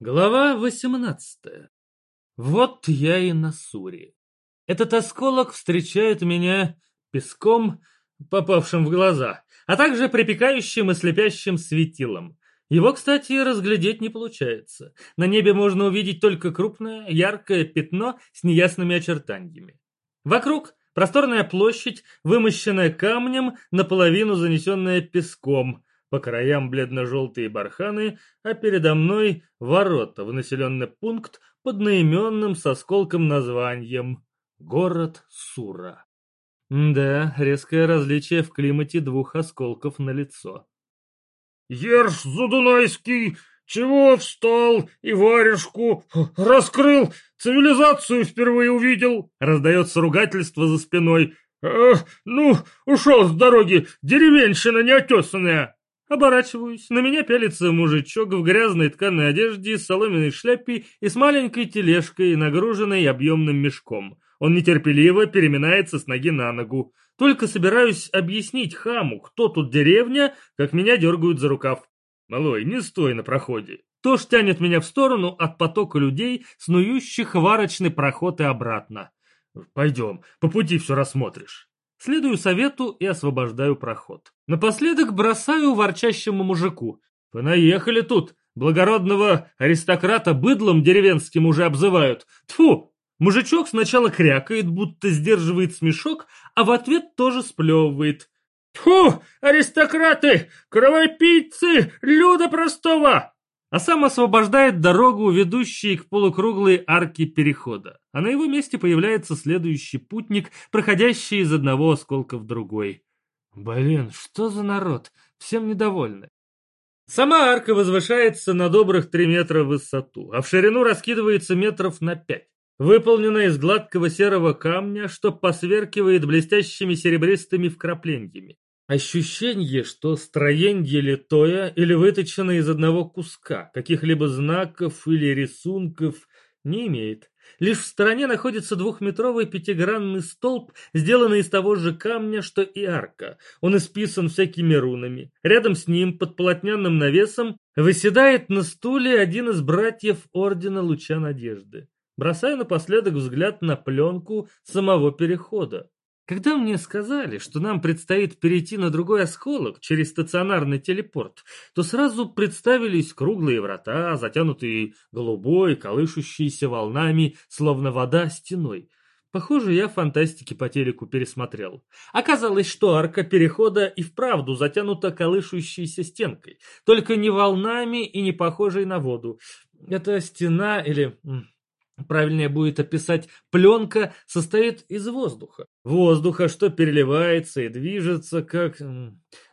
Глава 18. Вот я и на Суре. Этот осколок встречает меня песком, попавшим в глаза, а также припекающим и слепящим светилом. Его, кстати, разглядеть не получается. На небе можно увидеть только крупное, яркое пятно с неясными очертаниями. Вокруг просторная площадь, вымощенная камнем, наполовину занесенная песком, по краям бледно-желтые барханы, а передо мной ворота в населенный пункт под наименным с осколком названием «Город Сура». Да, резкое различие в климате двух осколков на лицо. «Ерш Задунайский, чего встал и варежку раскрыл, цивилизацию впервые увидел?» Раздается ругательство за спиной. «Э, «Ну, ушел с дороги, деревенщина неотесанная!» Оборачиваюсь, на меня пялится мужичок в грязной тканой одежде, с соломенной шляпой и с маленькой тележкой, нагруженной объемным мешком. Он нетерпеливо переминается с ноги на ногу. Только собираюсь объяснить хаму, кто тут деревня, как меня дергают за рукав. «Малой, не стой на проходе!» То ж тянет меня в сторону от потока людей, снующих варочный проход и обратно. «Пойдем, по пути все рассмотришь». Следую совету и освобождаю проход. Напоследок бросаю ворчащему мужику. Понаехали тут. Благородного аристократа быдлом деревенским уже обзывают. Тфу! Мужичок сначала крякает, будто сдерживает смешок, а в ответ тоже сплевывает. Фу, аристократы, кровопийцы, люда простого! А сам освобождает дорогу, ведущую к полукруглой арке перехода. А на его месте появляется следующий путник, проходящий из одного осколка в другой. Блин, что за народ? Всем недовольны. Сама арка возвышается на добрых три метра в высоту, а в ширину раскидывается метров на пять. Выполнена из гладкого серого камня, что посверкивает блестящими серебристыми вкраплениями. Ощущение, что строение литое или выточено из одного куска, каких-либо знаков или рисунков не имеет. Лишь в стороне находится двухметровый пятигранный столб, сделанный из того же камня, что и арка. Он исписан всякими рунами. Рядом с ним, под полотняным навесом, выседает на стуле один из братьев Ордена Луча Надежды. Бросаю напоследок взгляд на пленку самого перехода. Когда мне сказали, что нам предстоит перейти на другой осколок через стационарный телепорт, то сразу представились круглые врата, затянутые голубой, колышущиеся волнами, словно вода стеной. Похоже, я фантастики по телеку пересмотрел. Оказалось, что арка перехода и вправду затянута колышущейся стенкой, только не волнами и не похожей на воду. Это стена или Правильнее будет описать, пленка состоит из воздуха. Воздуха, что переливается и движется, как,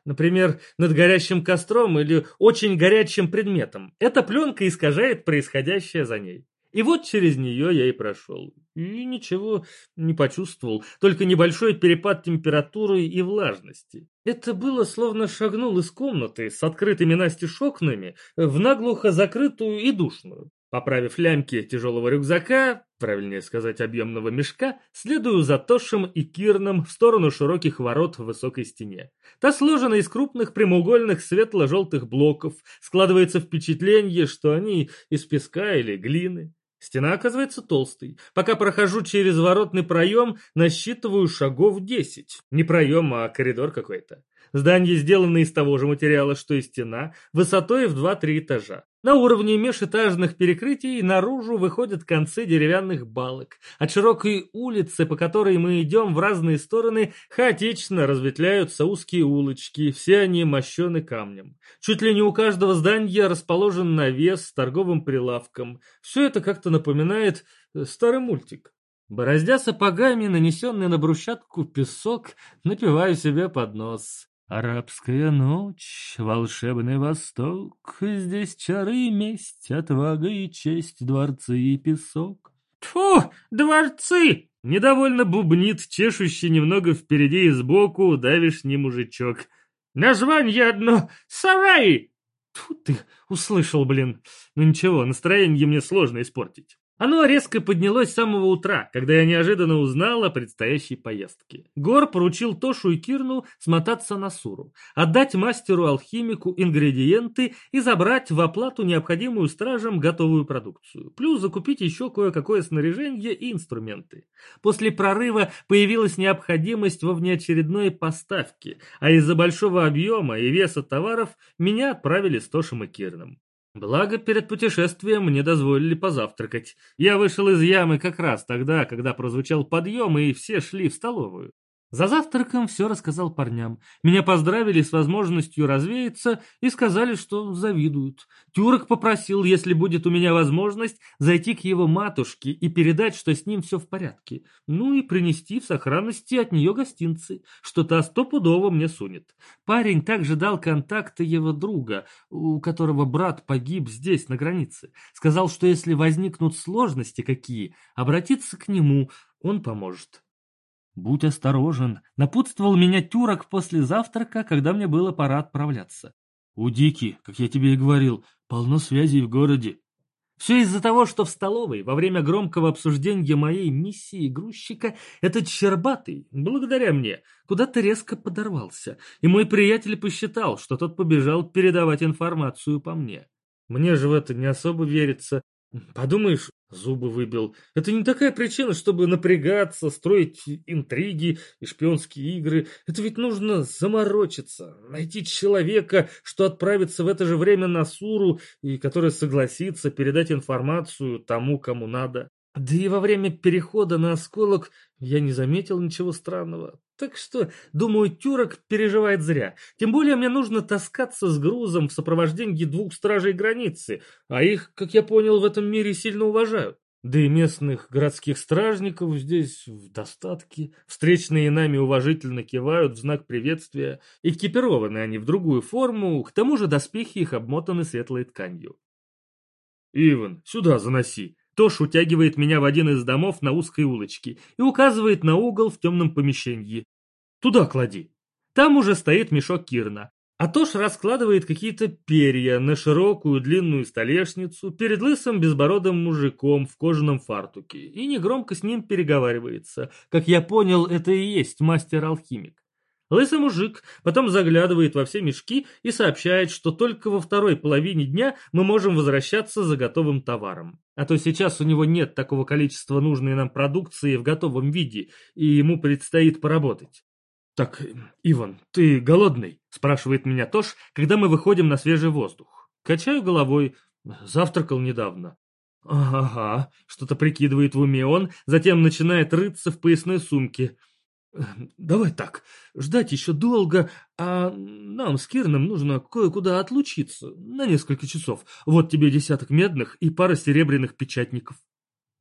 например, над горящим костром или очень горячим предметом. Эта пленка искажает происходящее за ней. И вот через нее я и прошел. И ничего не почувствовал, только небольшой перепад температуры и влажности. Это было словно шагнул из комнаты с открытыми настежь окнами в наглухо закрытую и душную. Поправив лямки тяжелого рюкзака, правильнее сказать объемного мешка, следую за Тошем и Кирном в сторону широких ворот в высокой стене. Та сложена из крупных прямоугольных светло-желтых блоков, складывается впечатление, что они из песка или глины. Стена оказывается толстой. Пока прохожу через воротный проем, насчитываю шагов десять. Не проем, а коридор какой-то. Здание сделано из того же материала, что и стена, высотой в 2-3 этажа. На уровне межэтажных перекрытий наружу выходят концы деревянных балок. От широкой улицы, по которой мы идем в разные стороны, хаотично разветвляются узкие улочки, все они мощены камнем. Чуть ли не у каждого здания расположен навес с торговым прилавком. Все это как-то напоминает э, старый мультик. Бороздя сапогами, нанесенный на брусчатку песок, напиваю себе под нос. Арабская ночь, волшебный восток, Здесь чары, месть, отвага и честь, Дворцы и песок. Тьфу, дворцы! Недовольно бубнит, чешущий немного впереди и сбоку, давишний мужичок. Название одно — сараи! Тьфу ты, услышал, блин. Ну ничего, настроение мне сложно испортить. Оно резко поднялось с самого утра, когда я неожиданно узнал о предстоящей поездке. Гор поручил Тошу и Кирну смотаться на Суру, отдать мастеру-алхимику ингредиенты и забрать в оплату необходимую стражам готовую продукцию, плюс закупить еще кое-какое снаряжение и инструменты. После прорыва появилась необходимость во внеочередной поставке, а из-за большого объема и веса товаров меня отправили с Тошем и Кирном. Благо, перед путешествием мне дозволили позавтракать. Я вышел из ямы как раз тогда, когда прозвучал подъем, и все шли в столовую. За завтраком все рассказал парням. Меня поздравили с возможностью развеяться и сказали, что завидуют. Тюрок попросил, если будет у меня возможность, зайти к его матушке и передать, что с ним все в порядке. Ну и принести в сохранности от нее гостинцы, что та стопудово мне сунет. Парень также дал контакты его друга, у которого брат погиб здесь, на границе. Сказал, что если возникнут сложности какие, обратиться к нему, он поможет. «Будь осторожен», — напутствовал меня Тюрок после завтрака, когда мне было пора отправляться. «У Дики, как я тебе и говорил, полно связей в городе». Все из-за того, что в столовой во время громкого обсуждения моей миссии грузчика этот Щербатый, благодаря мне, куда-то резко подорвался, и мой приятель посчитал, что тот побежал передавать информацию по мне. Мне же в это не особо верится, Подумаешь, зубы выбил. Это не такая причина, чтобы напрягаться, строить интриги и шпионские игры. Это ведь нужно заморочиться, найти человека, что отправится в это же время на Суру и который согласится передать информацию тому, кому надо. Да и во время перехода на осколок я не заметил ничего странного. Так что, думаю, Тюрок переживает зря. Тем более мне нужно таскаться с грузом в сопровождении двух стражей границы, а их, как я понял, в этом мире сильно уважают. Да и местных городских стражников здесь в достатке. Встречные нами уважительно кивают в знак приветствия. Экипированы они в другую форму, к тому же доспехи их обмотаны светлой тканью. «Иван, сюда заноси!» Тош утягивает меня в один из домов на узкой улочке и указывает на угол в темном помещении. «Туда клади». Там уже стоит мешок Кирна, а Тош раскладывает какие-то перья на широкую длинную столешницу перед лысым безбородым мужиком в кожаном фартуке и негромко с ним переговаривается. Как я понял, это и есть мастер-алхимик. Лысый мужик потом заглядывает во все мешки и сообщает, что только во второй половине дня мы можем возвращаться за готовым товаром. А то сейчас у него нет такого количества нужной нам продукции в готовом виде, и ему предстоит поработать. «Так, Иван, ты голодный?» – спрашивает меня Тош, когда мы выходим на свежий воздух. Качаю головой. Завтракал недавно. «Ага», – что-то прикидывает в уме он, затем начинает рыться в поясной сумке – Давай так, ждать еще долго, а нам с Кирном нужно кое-куда отлучиться на несколько часов. Вот тебе десяток медных и пара серебряных печатников.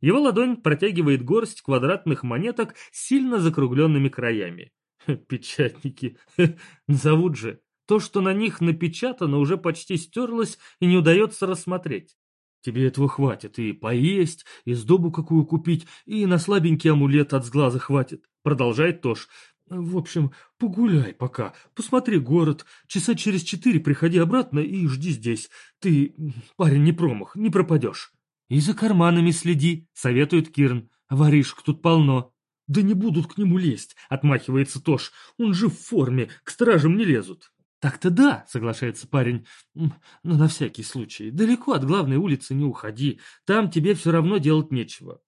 Его ладонь протягивает горсть квадратных монеток с сильно закругленными краями. Печатники. Зовут же. То, что на них напечатано, уже почти стерлось и не удается рассмотреть. Тебе этого хватит и поесть, и сдобу какую купить, и на слабенький амулет от сглаза хватит. Продолжает Тош. В общем, погуляй пока, посмотри город, часа через четыре приходи обратно и жди здесь. Ты, парень, не промах, не пропадешь. И за карманами следи, советует Кирн. Воришек тут полно. Да не будут к нему лезть, отмахивается Тош. Он же в форме, к стражам не лезут. «Так-то да», — соглашается парень, — «но на всякий случай. Далеко от главной улицы не уходи, там тебе все равно делать нечего».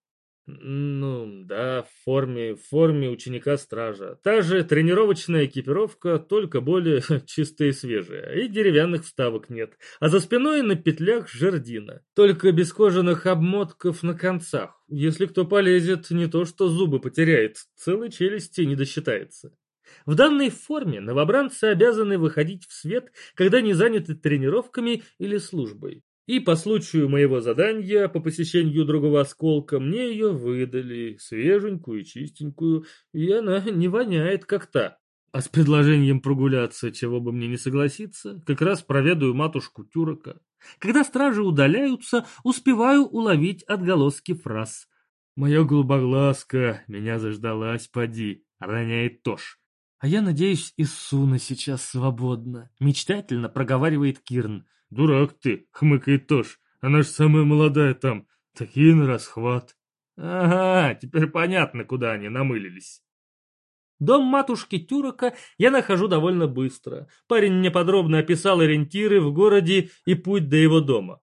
Ну, да, в форме, в форме ученика-стража. Та же тренировочная экипировка, только более чистая и свежая. И деревянных вставок нет. А за спиной на петлях жердина. Только без кожаных обмотков на концах. Если кто полезет, не то что зубы потеряет, целой челюсти не досчитается. В данной форме новобранцы обязаны выходить в свет, когда не заняты тренировками или службой. И по случаю моего задания по посещению другого осколка мне ее выдали, свеженькую и чистенькую, и она не воняет как та. А с предложением прогуляться, чего бы мне не согласиться, как раз проведаю матушку Тюрока. Когда стражи удаляются, успеваю уловить отголоски фраз. «Моя голубоглазка, меня заждалась, поди», — роняет Тош. «А я надеюсь, и Суна сейчас свободна», — мечтательно проговаривает Кирн. «Дурак ты», — хмыкает Тош. «Она ж самая молодая там. Такие на расхват. Ага, теперь понятно, куда они намылились. Дом матушки Тюрока я нахожу довольно быстро. Парень мне подробно описал ориентиры в городе и путь до его дома.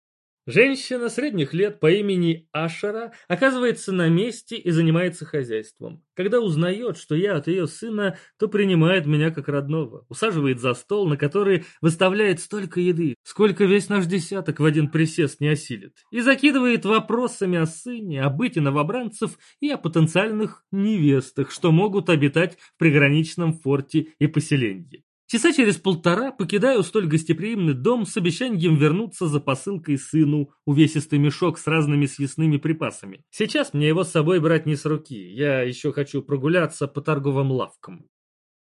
Женщина средних лет по имени Ашера оказывается на месте и занимается хозяйством. Когда узнает, что я от ее сына, то принимает меня как родного, усаживает за стол, на который выставляет столько еды, сколько весь наш десяток в один присест не осилит, и закидывает вопросами о сыне, о быте новобранцев и о потенциальных невестах, что могут обитать в приграничном форте и поселении. Часа через полтора покидаю столь гостеприимный дом с обещанием вернуться за посылкой сыну, увесистый мешок с разными съестными припасами. Сейчас мне его с собой брать не с руки, я еще хочу прогуляться по торговым лавкам.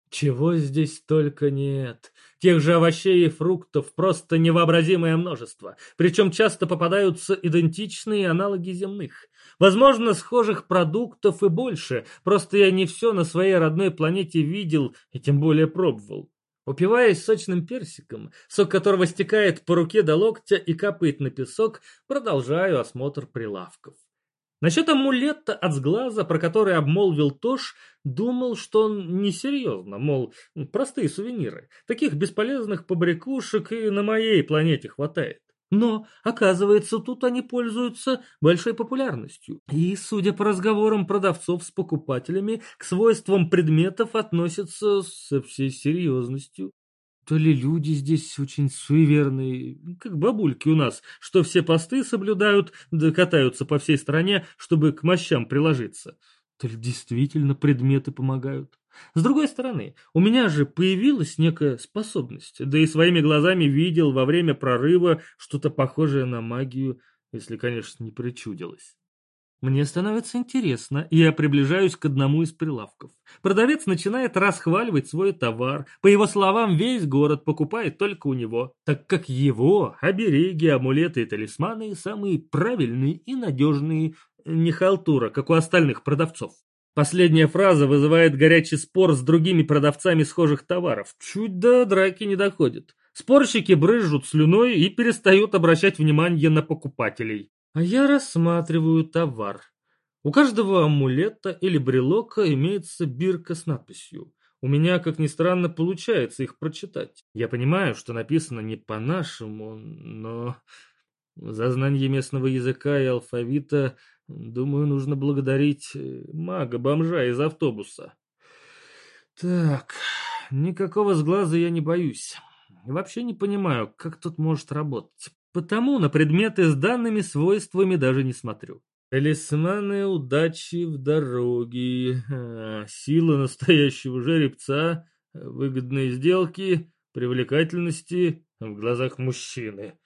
Чего здесь только нет. Тех же овощей и фруктов просто невообразимое множество. Причем часто попадаются идентичные аналоги земных. Возможно, схожих продуктов и больше, просто я не все на своей родной планете видел и тем более пробовал. Упиваясь сочным персиком, сок которого стекает по руке до локтя и капает на песок, продолжаю осмотр прилавков. Насчет амулета от сглаза, про который обмолвил Тош, думал, что он несерьезно, мол, простые сувениры. Таких бесполезных побрякушек и на моей планете хватает. Но, оказывается, тут они пользуются большой популярностью. И, судя по разговорам продавцов с покупателями, к свойствам предметов относятся со всей серьезностью. То ли люди здесь очень суеверные, как бабульки у нас, что все посты соблюдают, да катаются по всей стране, чтобы к мощам приложиться. То ли действительно предметы помогают. С другой стороны, у меня же появилась некая способность, да и своими глазами видел во время прорыва что-то похожее на магию, если, конечно, не причудилось. Мне становится интересно, и я приближаюсь к одному из прилавков. Продавец начинает расхваливать свой товар. По его словам, весь город покупает только у него, так как его обереги, амулеты и талисманы самые правильные и надежные, не халтура, как у остальных продавцов. Последняя фраза вызывает горячий спор с другими продавцами схожих товаров. Чуть до драки не доходит. Спорщики брызжут слюной и перестают обращать внимание на покупателей. А я рассматриваю товар. У каждого амулета или брелока имеется бирка с надписью. У меня, как ни странно, получается их прочитать. Я понимаю, что написано не по-нашему, но за знание местного языка и алфавита Думаю, нужно благодарить э, мага-бомжа из автобуса. Так, никакого сглаза я не боюсь. Вообще не понимаю, как тут может работать. Потому на предметы с данными свойствами даже не смотрю. Талисманы удачи в дороге, а, сила настоящего жеребца, выгодные сделки, привлекательности в глазах мужчины.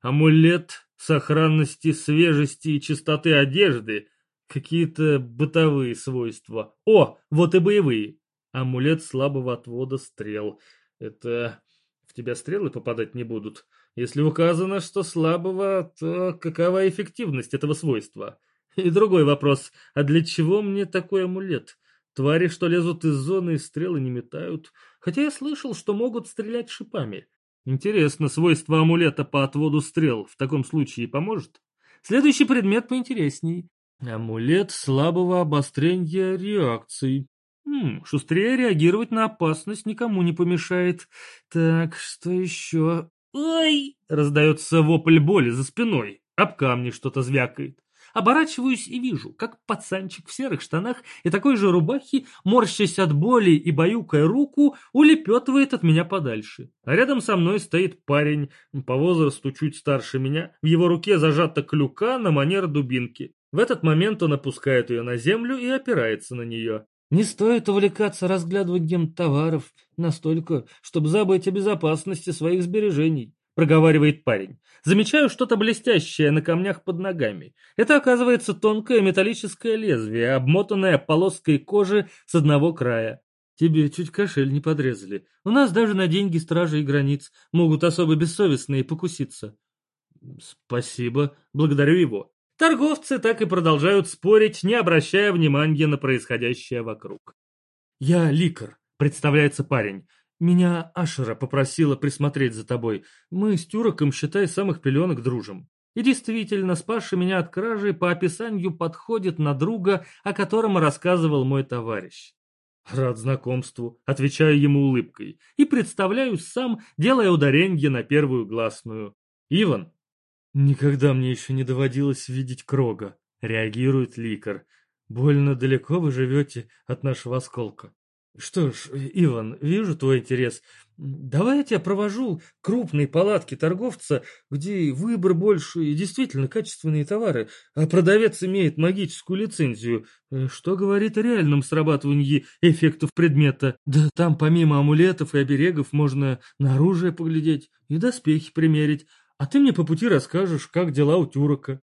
Амулет сохранности свежести и чистоты одежды, какие-то бытовые свойства. О, вот и боевые. Амулет слабого отвода стрел. Это в тебя стрелы попадать не будут. Если указано, что слабого, то какова эффективность этого свойства? И другой вопрос, а для чего мне такой амулет? Твари, что лезут из зоны, стрелы не метают. Хотя я слышал, что могут стрелять шипами. Интересно, свойство амулета по отводу стрел в таком случае поможет? Следующий предмет поинтересней. Амулет слабого обострения реакций. Хм, шустрее реагировать на опасность никому не помешает. Так, что еще? Ой! Раздается вопль боли за спиной. Об камни что-то звякает. Оборачиваюсь и вижу, как пацанчик в серых штанах и такой же рубахе, морщась от боли и баюкая руку, улепетывает от меня подальше. А рядом со мной стоит парень, по возрасту чуть старше меня, в его руке зажата клюка на манер дубинки. В этот момент он опускает ее на землю и опирается на нее. Не стоит увлекаться разглядыванием товаров настолько, чтобы забыть о безопасности своих сбережений проговаривает парень. Замечаю что-то блестящее на камнях под ногами. Это оказывается тонкое металлическое лезвие, обмотанное полоской кожи с одного края. Тебе чуть кошель не подрезали. У нас даже на деньги стражи границ могут особо бессовестные покуситься. Спасибо, благодарю его. Торговцы так и продолжают спорить, не обращая внимания на происходящее вокруг. «Я Ликар», — представляется парень. Меня Ашера попросила присмотреть за тобой. Мы с Тюроком, считай, самых пеленок дружим. И действительно, спасший меня от кражи по описанию подходит на друга, о котором рассказывал мой товарищ. Рад знакомству, отвечаю ему улыбкой, и представляюсь сам, делая ударенье на первую гласную. Иван. Никогда мне еще не доводилось видеть Крога, реагирует Ликар. Больно далеко вы живете от нашего осколка. Что ж, Иван, вижу твой интерес. Давай я тебя провожу к крупной палатке торговца, где выбор больше и действительно качественные товары, а продавец имеет магическую лицензию, э, что говорит о реальном срабатывании эффектов предмета. Да там помимо амулетов и оберегов можно на оружие поглядеть и доспехи примерить. А ты мне по пути расскажешь, как дела у Тюрока.